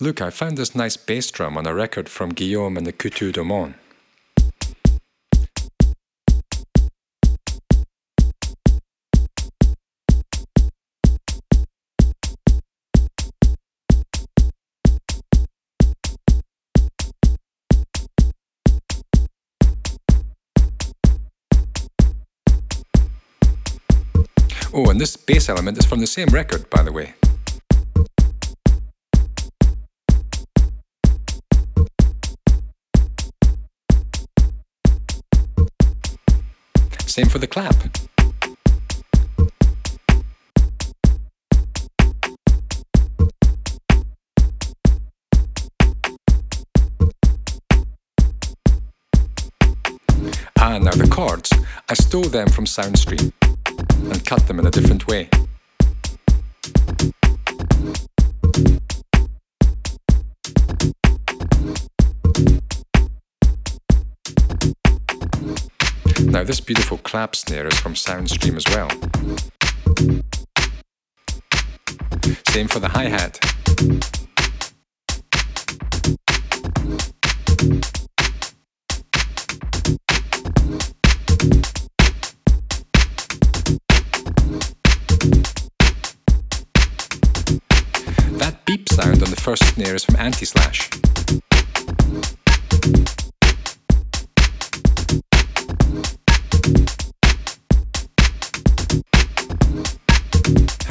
Look, I found this nice bass drum on a record from Guillaume and the Coutu Dumonts. Oh, and this bass element is from the same record, by the way. Same for the clap. Ah, now the chords. I stole them from Soundstream and cut them in a different way. This beautiful clap snare is from Soundstream as well. Same for the hi-hat. That beep sound on the first snare is from Anti-Slash.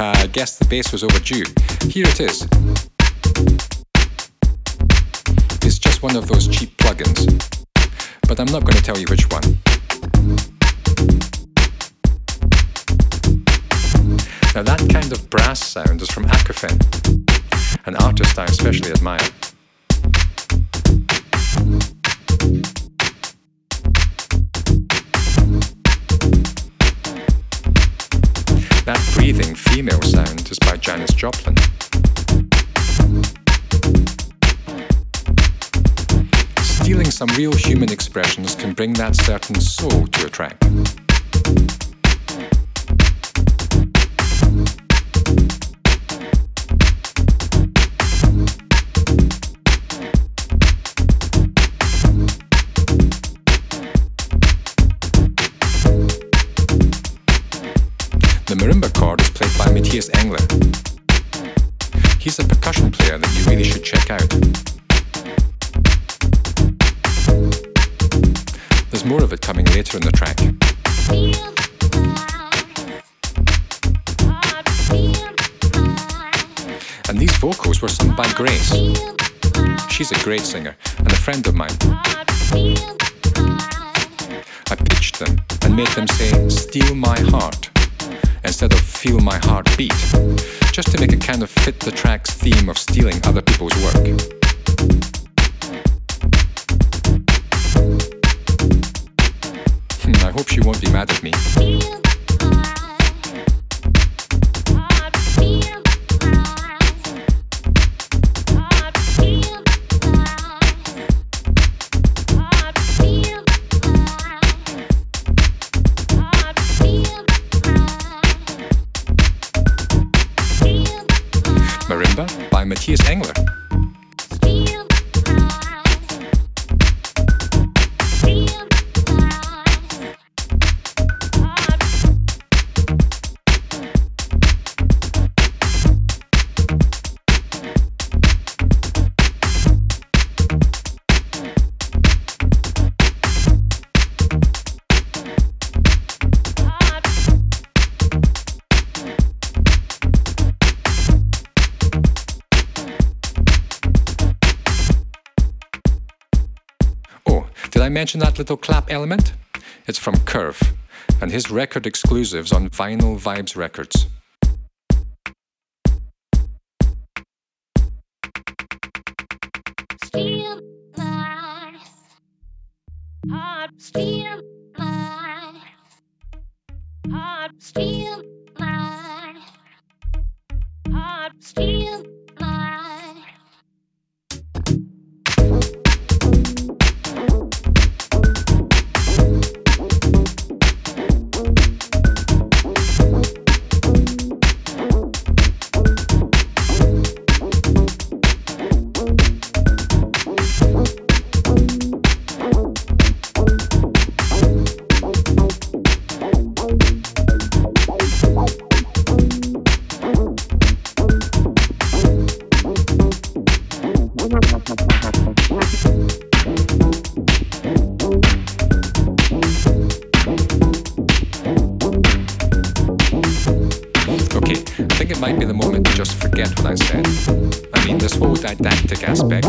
Uh, I guess the bass was overdue. Here it is. It's just one of those cheap plugins, but I'm not going to tell you which one. Now that kind of brass sound is from Akufen, an artist I especially admire. Breathing female sound is by Janis Joplin. Stealing some real human expressions can bring that certain soul to a track. Marimba chord is played by Matthias Engler. He's a percussion player that you really should check out. There's more of it coming later in the track. And these vocals were sung by Grace. She's a great singer and a friend of mine. I pitched them and made them say, Steal my heart instead of feel my heart beat, just to make it kind of fit the track's theme of stealing other people's work. Hmm, I hope she won't be mad at me. Matthias Engler. Mention that little clap element? It's from Curve and his record exclusives on Vinyl Vibes Records. My heart, my heart, my heart, aspect.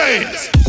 dance.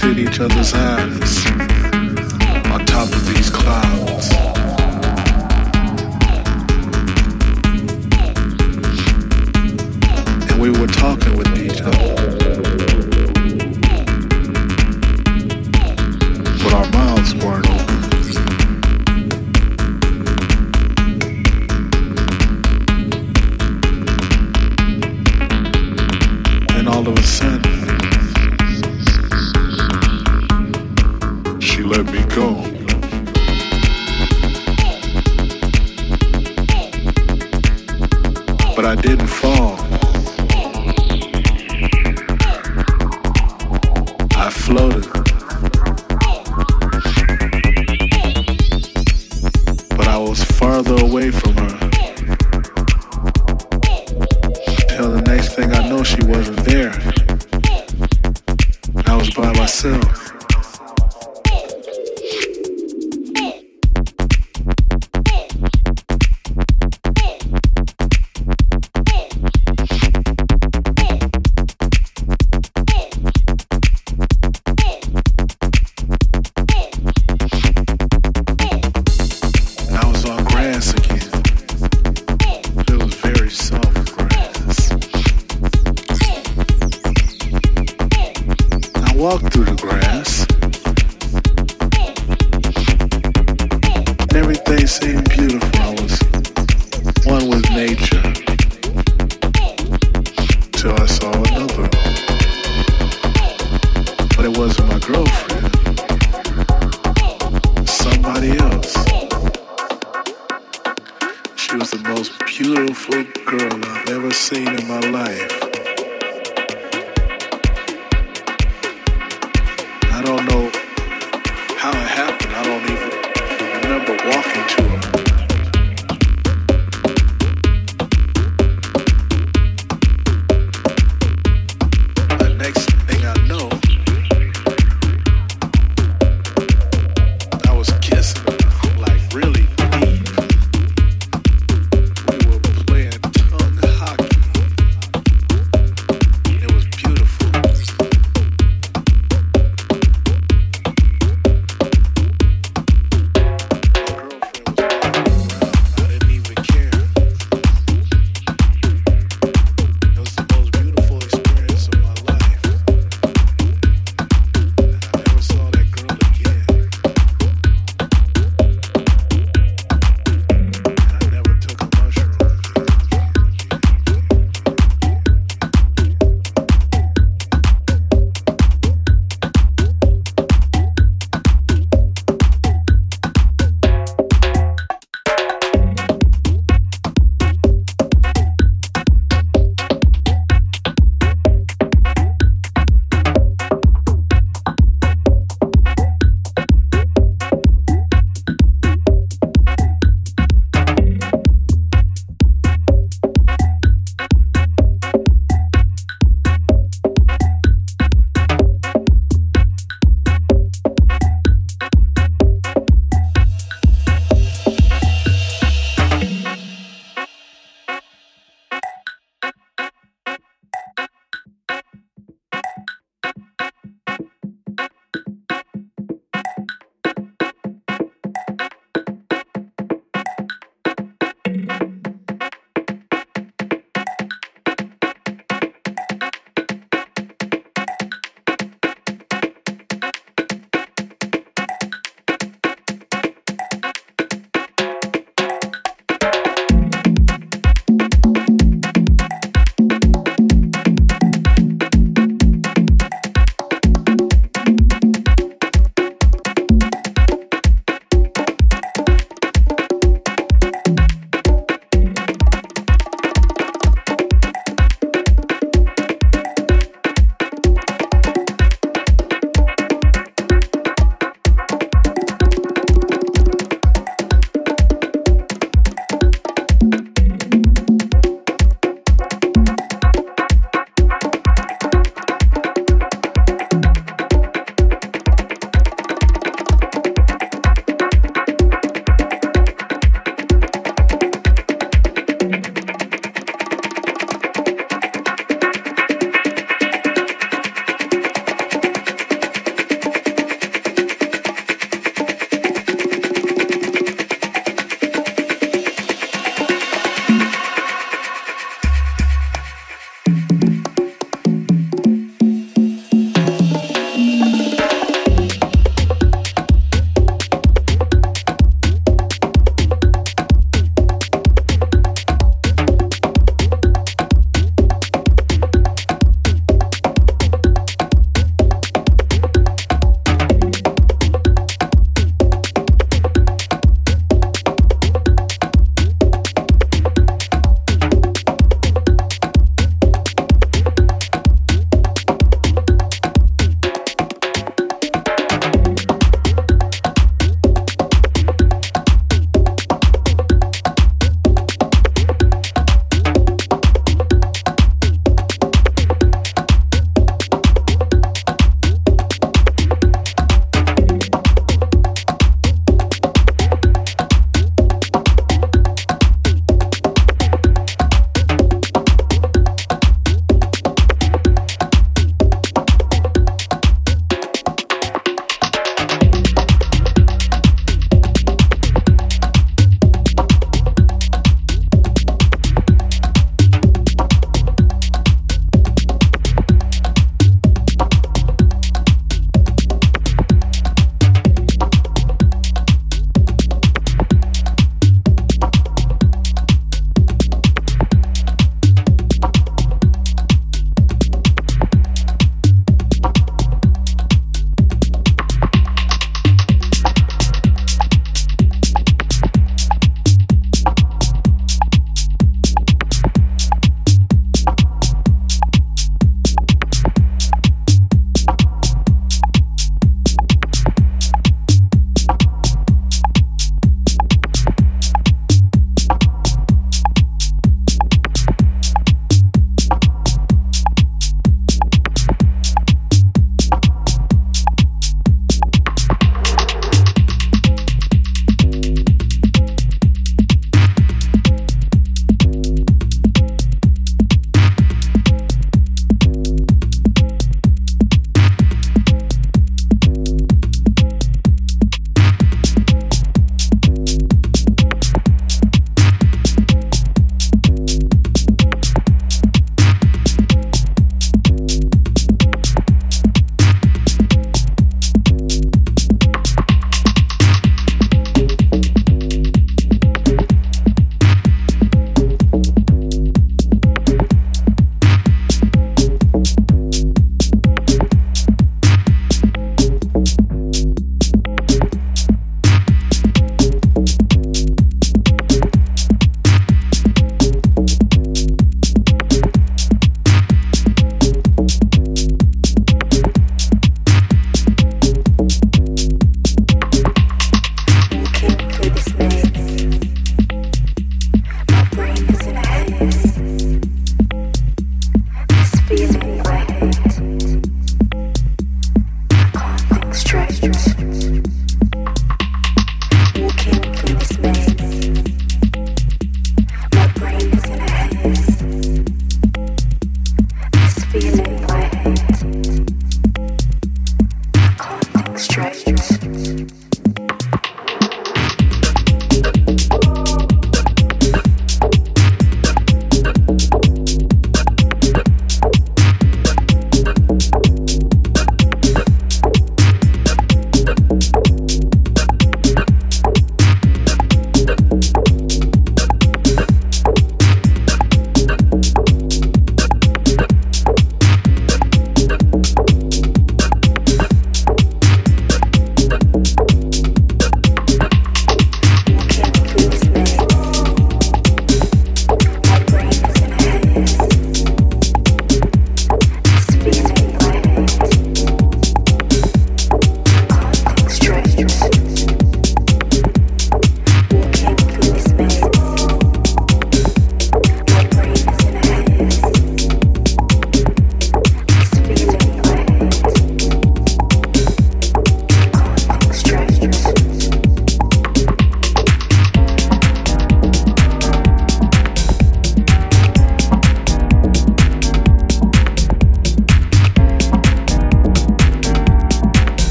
At each other's eyes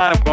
not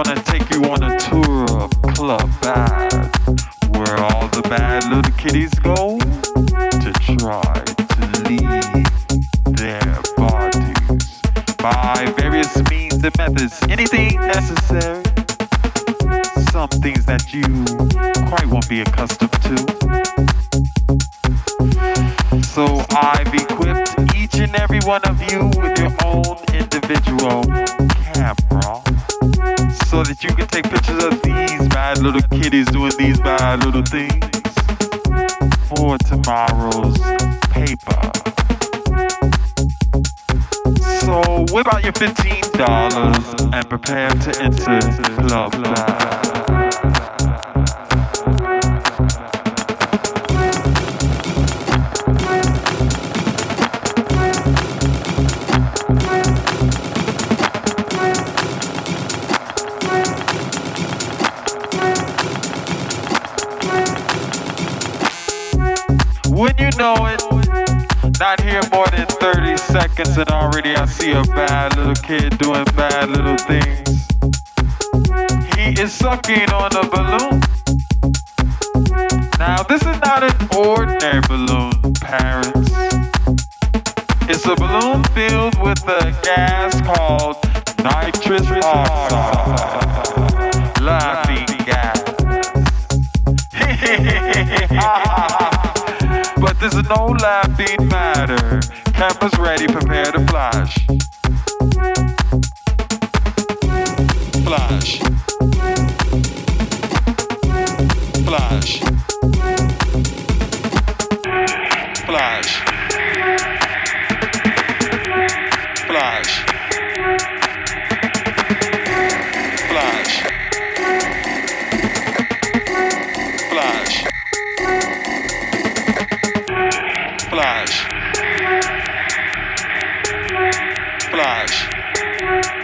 Bye.